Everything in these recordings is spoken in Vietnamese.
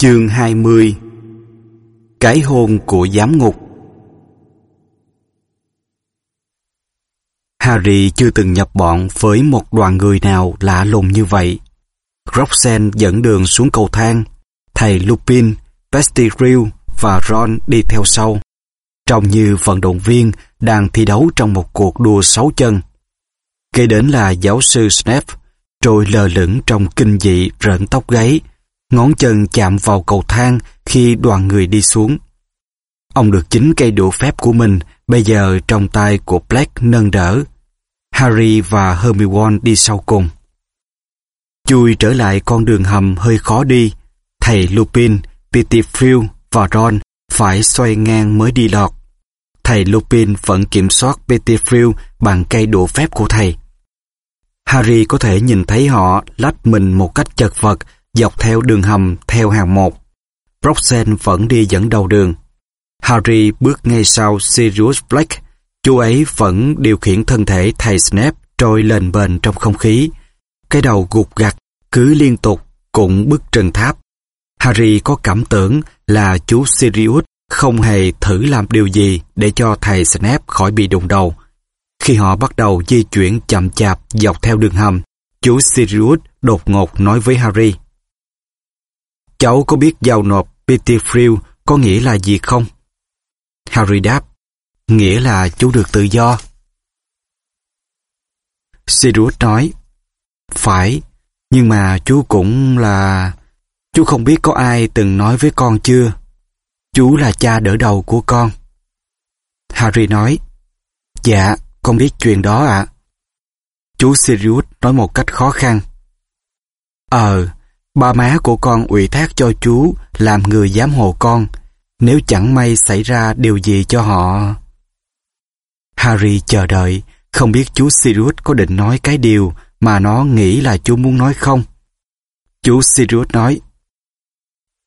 Chương 20 Cái hôn của giám ngục Harry chưa từng nhập bọn với một đoàn người nào lạ lùng như vậy. Roxanne dẫn đường xuống cầu thang, thầy Lupin, Pestigrew và Ron đi theo sau. Trông như vận động viên đang thi đấu trong một cuộc đua sáu chân. Kế đến là giáo sư Snape, trôi lờ lửng trong kinh dị rợn tóc gáy, ngón chân chạm vào cầu thang khi đoàn người đi xuống. Ông được chính cây đũa phép của mình bây giờ trong tay của Black nâng đỡ. Harry và Hermione đi sau cùng. Chui trở lại con đường hầm hơi khó đi. Thầy Lupin, Pettigrew và Ron phải xoay ngang mới đi lọt. Thầy Lupin vẫn kiểm soát Pettigrew bằng cây đũa phép của thầy. Harry có thể nhìn thấy họ lách mình một cách chật vật dọc theo đường hầm theo hàng một. Broxen vẫn đi dẫn đầu đường. Harry bước ngay sau Sirius Black. Chú ấy vẫn điều khiển thân thể thầy Snape trôi lên bền trong không khí. Cái đầu gục gặt cứ liên tục cũng bức trần tháp. Harry có cảm tưởng là chú Sirius không hề thử làm điều gì để cho thầy Snape khỏi bị đụng đầu. Khi họ bắt đầu di chuyển chậm chạp dọc theo đường hầm, chú Sirius đột ngột nói với Harry. Cháu có biết giao nộp Pettigrew có nghĩa là gì không? Harry đáp, nghĩa là chú được tự do. Sirius nói, phải, nhưng mà chú cũng là... Chú không biết có ai từng nói với con chưa? Chú là cha đỡ đầu của con. Harry nói, dạ, con biết chuyện đó ạ. Chú Sirius nói một cách khó khăn. Ờ, ba má của con ủy thác cho chú làm người giám hộ con, nếu chẳng may xảy ra điều gì cho họ. Harry chờ đợi, không biết chú Sirius có định nói cái điều mà nó nghĩ là chú muốn nói không. Chú Sirius nói,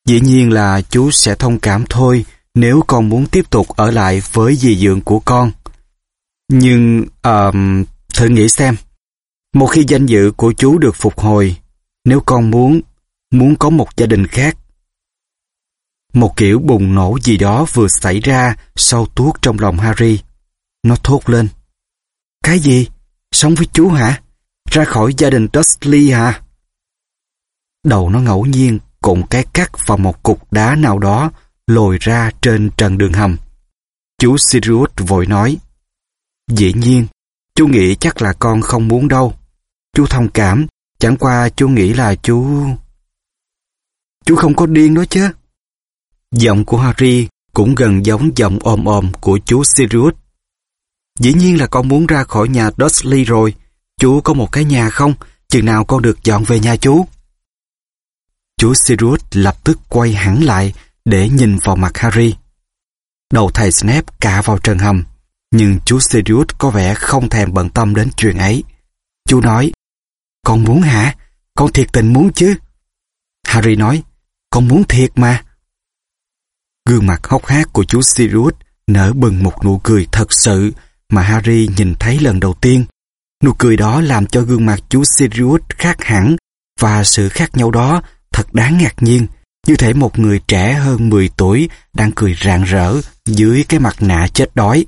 Dĩ nhiên là chú sẽ thông cảm thôi nếu con muốn tiếp tục ở lại với dì dượng của con. Nhưng, uh, thử nghĩ xem, một khi danh dự của chú được phục hồi, nếu con muốn, muốn có một gia đình khác. Một kiểu bùng nổ gì đó vừa xảy ra sau tuốt trong lòng Harry. Nó thốt lên. Cái gì? Sống với chú hả? Ra khỏi gia đình Dursley hả? Đầu nó ngẫu nhiên cụm cái cắt vào một cục đá nào đó lồi ra trên trần đường hầm. Chú Sirius vội nói. Dĩ nhiên, chú nghĩ chắc là con không muốn đâu. Chú thông cảm, chẳng qua chú nghĩ là chú... Chú không có điên đó chứ. Giọng của Harry cũng gần giống giọng ồm ồm của chú Sirius. Dĩ nhiên là con muốn ra khỏi nhà Dursley rồi. Chú có một cái nhà không? Chừng nào con được dọn về nhà chú? Chú Sirius lập tức quay hẳn lại để nhìn vào mặt Harry. Đầu thầy Snape cả vào trần hầm, nhưng chú Sirius có vẻ không thèm bận tâm đến chuyện ấy. Chú nói, con muốn hả? Con thiệt tình muốn chứ? Harry nói, con muốn thiệt mà. Gương mặt hốc hác của chú Sirius nở bừng một nụ cười thật sự mà Harry nhìn thấy lần đầu tiên. Nụ cười đó làm cho gương mặt chú Sirius khác hẳn và sự khác nhau đó thật đáng ngạc nhiên. Như thể một người trẻ hơn 10 tuổi đang cười rạng rỡ dưới cái mặt nạ chết đói.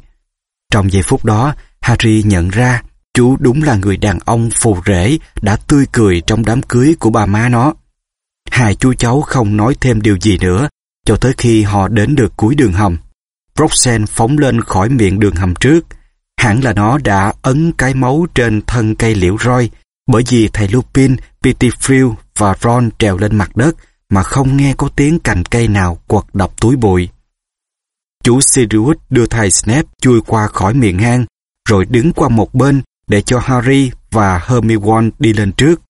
Trong giây phút đó, Harry nhận ra chú đúng là người đàn ông phù rể đã tươi cười trong đám cưới của bà má nó. Hai chú cháu không nói thêm điều gì nữa cho tới khi họ đến được cuối đường hầm. Roxanne phóng lên khỏi miệng đường hầm trước. Hẳn là nó đã ấn cái máu trên thân cây liễu roi bởi vì thầy Lupin, Pettigrew và Ron trèo lên mặt đất mà không nghe có tiếng cành cây nào quật đập túi bụi. Chú Sirius đưa thầy Snape chui qua khỏi miệng hang, rồi đứng qua một bên để cho Harry và Hermione đi lên trước.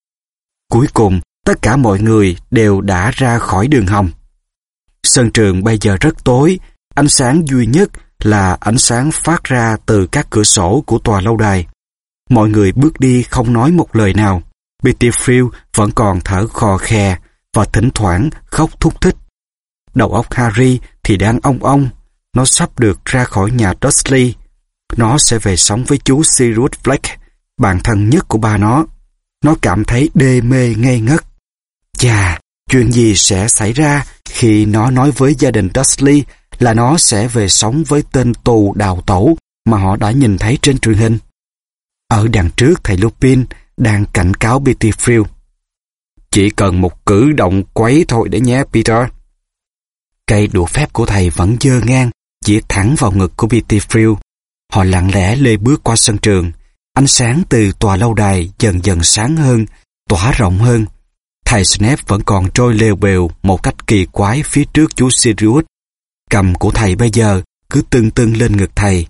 Cuối cùng, tất cả mọi người đều đã ra khỏi đường hầm. Sân trường bây giờ rất tối, ánh sáng duy nhất là ánh sáng phát ra từ các cửa sổ của tòa lâu đài. Mọi người bước đi không nói một lời nào. Bitterfield vẫn còn thở khò khè và thỉnh thoảng khóc thúc thích. Đầu óc Harry thì đang ong ong. Nó sắp được ra khỏi nhà Dursley. Nó sẽ về sống với chú Sirius Black, bạn thân nhất của ba nó. Nó cảm thấy đê mê ngây ngất. Chà, chuyện gì sẽ xảy ra khi nó nói với gia đình Dudley là nó sẽ về sống với tên tù đào tẩu mà họ đã nhìn thấy trên truyền hình. Ở đằng trước thầy Lupin đang cảnh cáo Peter Frill. Chỉ cần một cử động quấy thôi để nhé Peter. Cây đũa phép của thầy vẫn dơ ngang, chỉ thẳng vào ngực của Peter Frill. Họ lặng lẽ lê bước qua sân trường. Ánh sáng từ tòa lâu đài dần dần sáng hơn, tỏa rộng hơn. Thầy Snape vẫn còn trôi lêu bèo một cách kỳ quái phía trước chú Sirius. Cầm của thầy bây giờ cứ tưng tưng lên ngực thầy.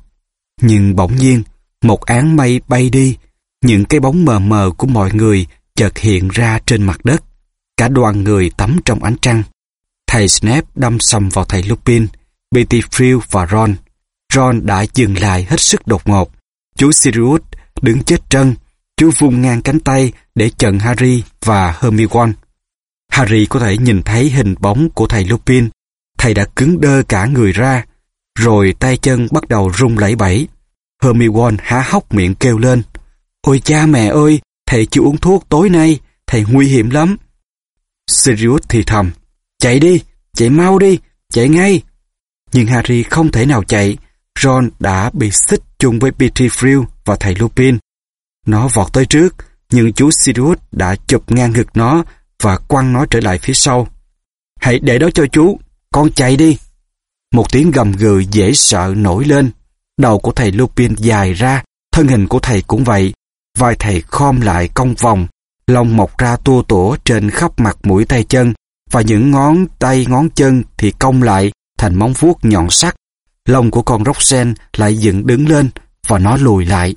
Nhưng bỗng nhiên, một áng mây bay đi, những cái bóng mờ mờ của mọi người chợt hiện ra trên mặt đất. Cả đoàn người tắm trong ánh trăng. Thầy Snape đâm sầm vào thầy Lupin, Betty Frill và Ron. Ron đã dừng lại hết sức đột ngột. Chú Sirius đứng chết trân. Chú vung ngang cánh tay để chặn Harry và Hermione. Harry có thể nhìn thấy hình bóng của thầy Lupin. Thầy đã cứng đơ cả người ra, rồi tay chân bắt đầu rung lẩy bẩy. Hermione há hốc miệng kêu lên. Ôi cha mẹ ơi, thầy chưa uống thuốc tối nay, thầy nguy hiểm lắm. Sirius thì thầm, chạy đi, chạy mau đi, chạy ngay. Nhưng Harry không thể nào chạy, Ron đã bị xích chung với Petrie và thầy Lupin. Nó vọt tới trước, nhưng chú Sirius đã chụp ngang ngực nó và quăng nó trở lại phía sau. Hãy để đó cho chú, con chạy đi. Một tiếng gầm gừ dễ sợ nổi lên. Đầu của thầy Lupin dài ra, thân hình của thầy cũng vậy. Vai thầy khom lại cong vòng, lông mọc ra tua tủa trên khắp mặt mũi tay chân và những ngón tay ngón chân thì cong lại thành móng vuốt nhọn sắc. Lông của con Roxanne lại dựng đứng lên và nó lùi lại.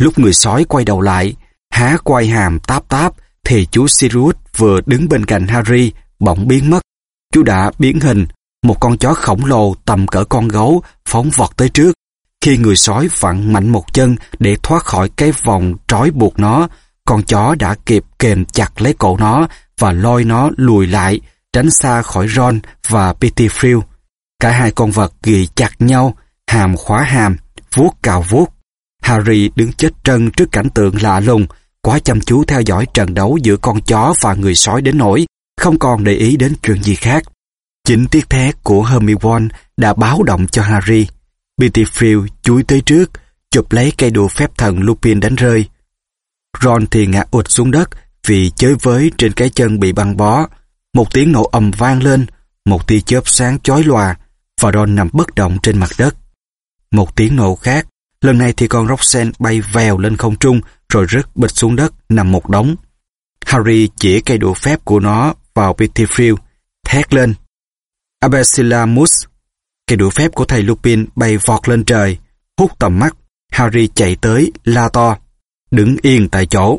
Lúc người sói quay đầu lại, há quay hàm táp táp, thì chú Sirius vừa đứng bên cạnh Harry bỗng biến mất. Chú đã biến hình, một con chó khổng lồ tầm cỡ con gấu phóng vọt tới trước. Khi người sói vặn mạnh một chân để thoát khỏi cái vòng trói buộc nó, con chó đã kịp kềm chặt lấy cổ nó và lôi nó lùi lại, tránh xa khỏi Ron và Petey Cả hai con vật ghì chặt nhau, hàm khóa hàm, vuốt cào vuốt. Harry đứng chết trân trước cảnh tượng lạ lùng, quá chăm chú theo dõi trận đấu giữa con chó và người sói đến nỗi không còn để ý đến chuyện gì khác. Chính tiếng thét của Hermione đã báo động cho Harry. Pettigrew chúi tới trước, chụp lấy cây đũa phép thần Lupin đánh rơi. Ron thì ngã ụt xuống đất vì chơi với trên cái chân bị băng bó. Một tiếng nổ ầm vang lên, một tia chớp sáng chói lòa và Ron nằm bất động trên mặt đất. Một tiếng nổ khác, lần này thì con Roxanne bay vèo lên không trung rồi rớt bịch xuống đất nằm một đống. Harry chỉ cây đũa phép của nó vào Pettigrew, thét lên. Abesilamus. Cây đũa phép của thầy Lupin bay vọt lên trời, hút tầm mắt. Harry chạy tới, la to, đứng yên tại chỗ.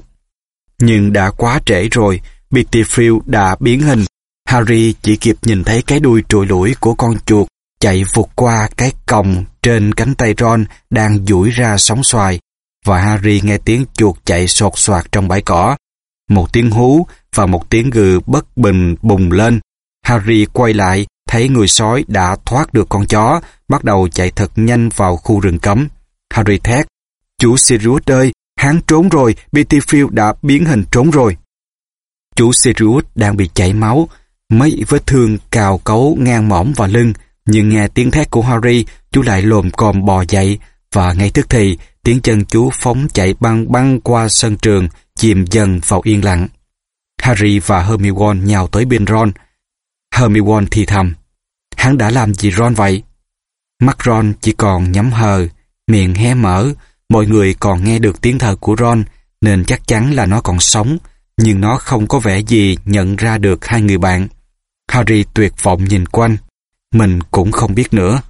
Nhưng đã quá trễ rồi, Pettigrew đã biến hình. Harry chỉ kịp nhìn thấy cái đuôi trụi lũi của con chuột chạy vụt qua cái còng trên cánh tay Ron đang duỗi ra sóng xoài và Harry nghe tiếng chuột chạy sột soạt trong bãi cỏ. Một tiếng hú và một tiếng gừ bất bình bùng lên. Harry quay lại, thấy người sói đã thoát được con chó, bắt đầu chạy thật nhanh vào khu rừng cấm. Harry thét, Chú Sirius ơi, hắn trốn rồi, Bitterfield đã biến hình trốn rồi. Chú Sirius đang bị chảy máu, mấy vết thương cào cấu ngang mõm và lưng, nhưng nghe tiếng thét của Harry, chú lại lồm còm bò dậy, và ngay tức thì tiếng chân chú phóng chạy băng băng qua sân trường, chìm dần vào yên lặng. Harry và Hermione nhào tới bên Ron. Hermione thì thầm. Hắn đã làm gì Ron vậy? Mắt Ron chỉ còn nhắm hờ, miệng hé mở. Mọi người còn nghe được tiếng thở của Ron, nên chắc chắn là nó còn sống, nhưng nó không có vẻ gì nhận ra được hai người bạn. Harry tuyệt vọng nhìn quanh. Mình cũng không biết nữa.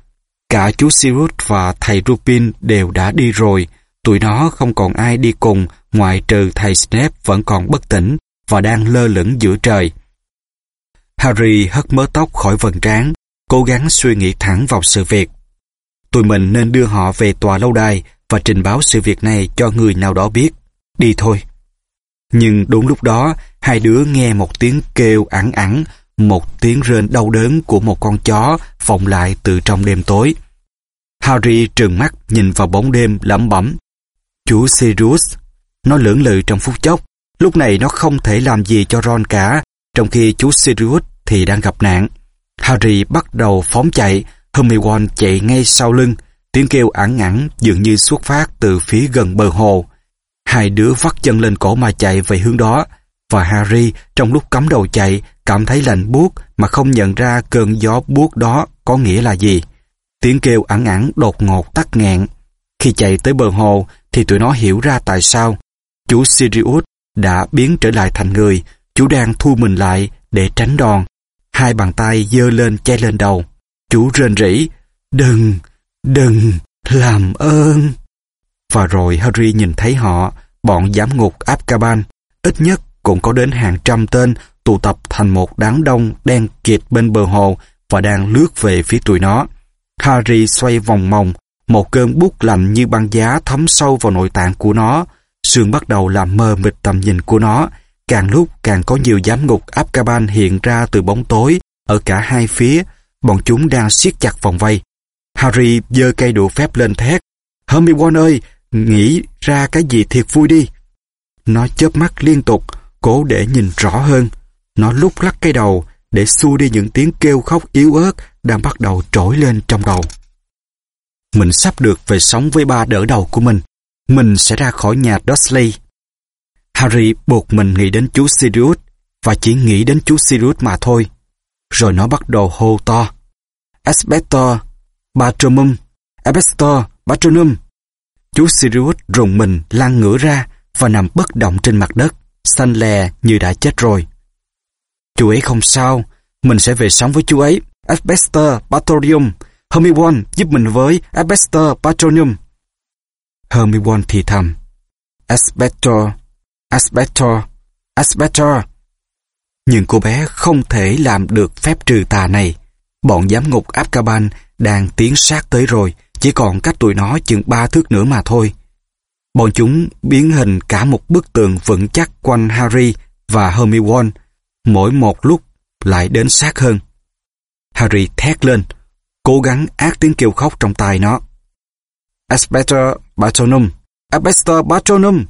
Cả chú Sirius và thầy Rupin đều đã đi rồi. Tụi nó không còn ai đi cùng ngoại trừ thầy Snape vẫn còn bất tỉnh và đang lơ lửng giữa trời. Harry hất mớ tóc khỏi vần trán, cố gắng suy nghĩ thẳng vào sự việc. Tụi mình nên đưa họ về tòa lâu đài và trình báo sự việc này cho người nào đó biết. Đi thôi. Nhưng đúng lúc đó, hai đứa nghe một tiếng kêu ẳng ẳng, một tiếng rên đau đớn của một con chó vọng lại từ trong đêm tối. Harry trừng mắt nhìn vào bóng đêm lẩm bẩm. Chú Sirius. Nó lưỡng lự trong phút chốc. Lúc này nó không thể làm gì cho Ron cả, trong khi chú Sirius thì đang gặp nạn. Harry bắt đầu phóng chạy, Hermione chạy ngay sau lưng, tiếng kêu ẳng ẳng dường như xuất phát từ phía gần bờ hồ. Hai đứa vắt chân lên cổ mà chạy về hướng đó, và Harry trong lúc cắm đầu chạy cảm thấy lạnh buốt mà không nhận ra cơn gió buốt đó có nghĩa là gì. Tiếng kêu ẳng ẳng đột ngột tắt nghẹn. Khi chạy tới bờ hồ thì tụi nó hiểu ra tại sao. Chú Sirius đã biến trở lại thành người, chú đang thu mình lại để tránh đòn. Hai bàn tay dơ lên che lên đầu. Chú rên rỉ, đừng, đừng, làm ơn. Và rồi Harry nhìn thấy họ, bọn giám ngục Azkaban, ít nhất cũng có đến hàng trăm tên tụ tập thành một đám đông đen kịt bên bờ hồ và đang lướt về phía tụi nó. Harry xoay vòng mòng, một cơn bút lạnh như băng giá thấm sâu vào nội tạng của nó. Sương bắt đầu làm mờ mịt tầm nhìn của nó. Càng lúc càng có nhiều giám ngục Azkaban hiện ra từ bóng tối ở cả hai phía. Bọn chúng đang siết chặt vòng vây. Harry giơ cây đũa phép lên thét. Hermione ơi, nghĩ ra cái gì thiệt vui đi. Nó chớp mắt liên tục, cố để nhìn rõ hơn. Nó lúc lắc cây đầu để xua đi những tiếng kêu khóc yếu ớt đang bắt đầu trỗi lên trong đầu. Mình sắp được về sống với ba đỡ đầu của mình. Mình sẽ ra khỏi nhà Dursley. Harry buộc mình nghĩ đến chú Sirius và chỉ nghĩ đến chú Sirius mà thôi. Rồi nó bắt đầu hô to. Asbestor, Patronum, Asbestor, Patronum. Chú Sirius rùng mình lăn ngửa ra và nằm bất động trên mặt đất, xanh lè như đã chết rồi. Chú ấy không sao, mình sẽ về sống với chú ấy. Asbestor Patronium. Hermione giúp mình với Asbestor Patronium. Hermione thì thầm. Asbestor, Asbestor, Asbestor. Nhưng cô bé không thể làm được phép trừ tà này. Bọn giám ngục Azkaban đang tiến sát tới rồi, chỉ còn cách tụi nó chừng ba thước nữa mà thôi. Bọn chúng biến hình cả một bức tường vững chắc quanh Harry và Hermione, mỗi một lúc lại đến sát hơn. Harry thét lên, cố gắng ác tiếng kêu khóc trong tai nó. Aspeter Patronum, Aspeter Patronum.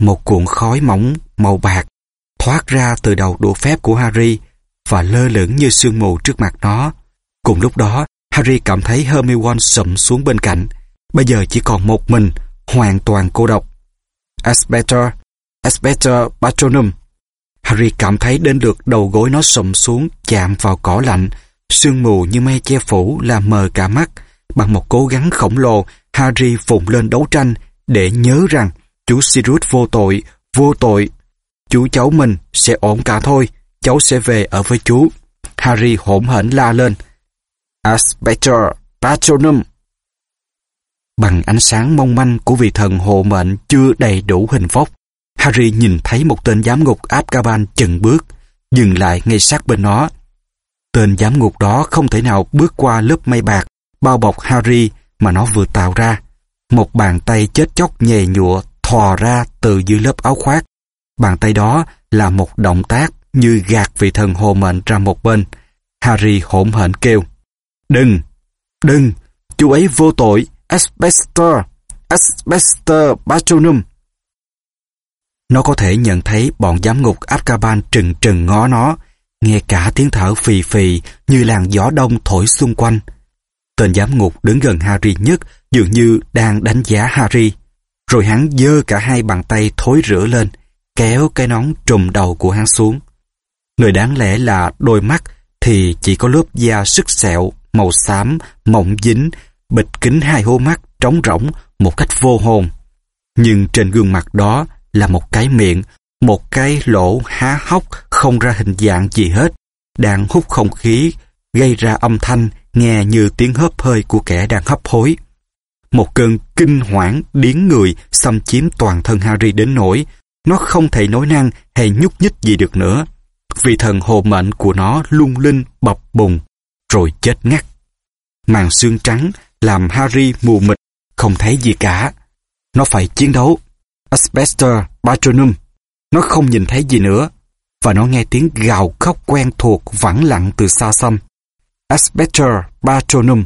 Một cuộn khói mỏng màu bạc thoát ra từ đầu đũa phép của Harry và lơ lửng như sương mù trước mặt nó. Cùng lúc đó, Harry cảm thấy Hermione sụm xuống bên cạnh. Bây giờ chỉ còn một mình, hoàn toàn cô độc. Aspeter, Aspeter Patronum. Harry cảm thấy đến lượt đầu gối nó sụm xuống chạm vào cỏ lạnh. Sương mù như mây che phủ làm mờ cả mắt. Bằng một cố gắng khổng lồ, Harry vùng lên đấu tranh để nhớ rằng chú Sirius vô tội, vô tội. Chú cháu mình sẽ ổn cả thôi, cháu sẽ về ở với chú. Harry hỗn hển la lên. Aspector Patronum. Bằng ánh sáng mong manh của vị thần hộ mệnh chưa đầy đủ hình vóc, Harry nhìn thấy một tên giám ngục Azkaban chừng bước, dừng lại ngay sát bên nó. Tên giám ngục đó không thể nào bước qua lớp mây bạc, bao bọc Harry mà nó vừa tạo ra. Một bàn tay chết chóc nhè nhụa thò ra từ dưới lớp áo khoác. Bàn tay đó là một động tác như gạt vị thần hồ mệnh ra một bên. Harry hỗn hển kêu. Đừng, đừng, chú ấy vô tội, asbestos, asbestos Patronum. Nó có thể nhận thấy bọn giám ngục Azkaban trừng trừng ngó nó, nghe cả tiếng thở phì phì như làn gió đông thổi xung quanh. Tên giám ngục đứng gần Harry nhất dường như đang đánh giá Harry. Rồi hắn dơ cả hai bàn tay thối rửa lên, kéo cái nón trùm đầu của hắn xuống. Người đáng lẽ là đôi mắt thì chỉ có lớp da sức sẹo, màu xám, mỏng dính, bịt kính hai hố mắt trống rỗng một cách vô hồn. Nhưng trên gương mặt đó là một cái miệng, một cái lỗ há hốc không ra hình dạng gì hết, đang hút không khí, gây ra âm thanh nghe như tiếng hớp hơi của kẻ đang hấp hối. Một cơn kinh hoảng điến người xâm chiếm toàn thân Harry đến nỗi nó không thể nói năng hay nhúc nhích gì được nữa. Vì thần hồ mệnh của nó lung linh bập bùng, rồi chết ngắt. Màn xương trắng làm Harry mù mịt, không thấy gì cả. Nó phải chiến đấu. Asbestor Patronum. Nó không nhìn thấy gì nữa. Và nó nghe tiếng gào khóc quen thuộc vẳng lặng từ xa xăm. Asbestor Patronum.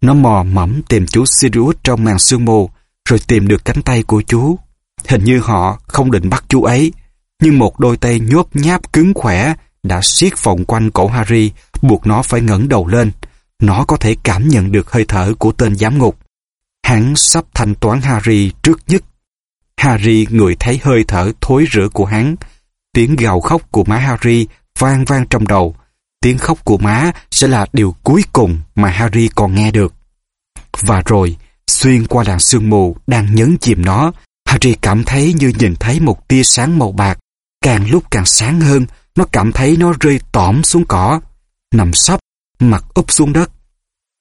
Nó mò mẫm tìm chú Sirius trong màn sương mù, rồi tìm được cánh tay của chú. Hình như họ không định bắt chú ấy, nhưng một đôi tay nhốp nháp cứng khỏe đã siết vòng quanh cổ Harry, buộc nó phải ngẩng đầu lên. Nó có thể cảm nhận được hơi thở của tên giám ngục. Hắn sắp thanh toán Harry trước nhất. Harry ngửi thấy hơi thở thối rữa của hắn. Tiếng gào khóc của má Harry vang vang trong đầu. Tiếng khóc của má sẽ là điều cuối cùng mà Harry còn nghe được. Và rồi, xuyên qua làn sương mù đang nhấn chìm nó, Harry cảm thấy như nhìn thấy một tia sáng màu bạc. Càng lúc càng sáng hơn, nó cảm thấy nó rơi tỏm xuống cỏ, nằm sắp mặt úp xuống đất.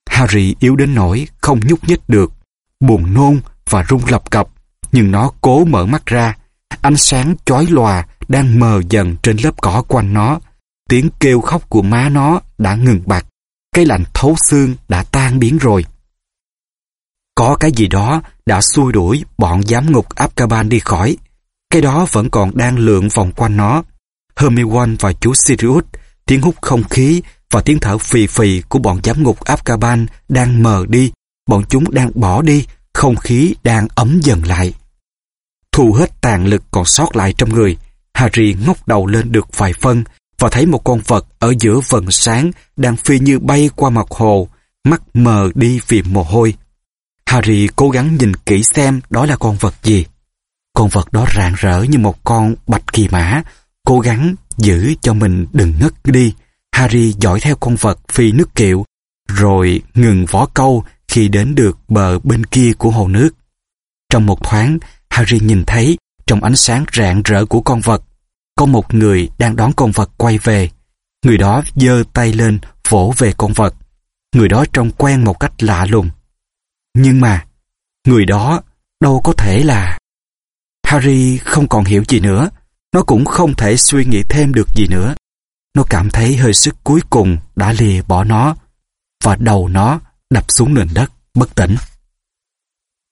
Harry yếu đến nỗi không nhúc nhích được, buồn nôn và run lập cập, nhưng nó cố mở mắt ra. Ánh sáng chói lòa đang mờ dần trên lớp cỏ quanh nó. Tiếng kêu khóc của má nó đã ngừng bặt. Cái lạnh thấu xương đã tan biến rồi. Có cái gì đó đã xui đuổi bọn giám ngục Azkaban đi khỏi. Cái đó vẫn còn đang lượn vòng quanh nó. Hermione và chú Sirius, tiếng hút không khí và tiếng thở phì phì của bọn giám ngục Azkaban đang mờ đi. Bọn chúng đang bỏ đi, không khí đang ấm dần lại. Thu hết tàn lực còn sót lại trong người, Harry ngóc đầu lên được vài phân và thấy một con vật ở giữa vần sáng đang phi như bay qua mặt hồ, mắt mờ đi vì mồ hôi. Harry cố gắng nhìn kỹ xem đó là con vật gì. Con vật đó rạng rỡ như một con bạch kỳ mã, cố gắng giữ cho mình đừng ngất đi. Harry dõi theo con vật phi nước kiệu, rồi ngừng vó câu khi đến được bờ bên kia của hồ nước. Trong một thoáng, Harry nhìn thấy trong ánh sáng rạng rỡ của con vật, có một người đang đón con vật quay về. Người đó giơ tay lên vỗ về con vật. Người đó trông quen một cách lạ lùng. Nhưng mà, người đó đâu có thể là... Harry không còn hiểu gì nữa. Nó cũng không thể suy nghĩ thêm được gì nữa. Nó cảm thấy hơi sức cuối cùng đã lìa bỏ nó, và đầu nó đập xuống nền đất bất tỉnh.